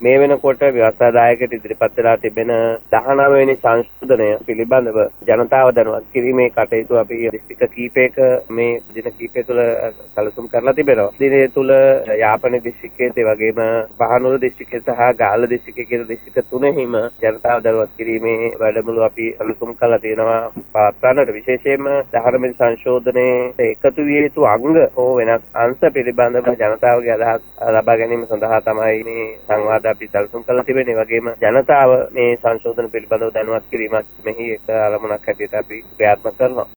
මේ වෙනකොට ව්‍යවස්ථාදායකට ඉදිරිපත් වෙලා තිබෙන 19 වෙනි සංශෝධනය පිළිබඳව ජනතාව දැනුවත් කිරීමේ කටයුතු අපි දිස්ත්‍රික්ක කීපයක මේ දින කීපය තුළ සැලසුම් කරලා තිබෙනවා. දිනය තුළ යාපන දිස්ත්‍රික්කයේ ඒ වගේම පහනුවර දිස්ත්‍රික්කයේ සහ ගාල්ල දිස්ත්‍රික්කයේ කියන දිස්ත්‍රික්ක තුනෙහිම ජනතාව දැනුවත් කිරීමේ වැඩමුළු අපි සැලසුම් කරලා තියෙනවා පවත්වන්නට විශේෂයෙන්ම 19 වෙනි සංශෝධනයේ එකතු විය යුතු අංග හෝ වෙනස් අංශ පිළිබඳව ජනතාවගේ අදහස් ලබා ගැනීම සඳහා තමයි මේ සංවාද අපි සැලසුම් කරලා තිබෙන්නේ. ඒ වගේම ජනතාව මේ සංශෝධන පිළිබඳව දැනුවත් කිරීමක් මෙහි එක අරමුණක් හැටියට අපි ක්‍රියාත්මක කරනවා.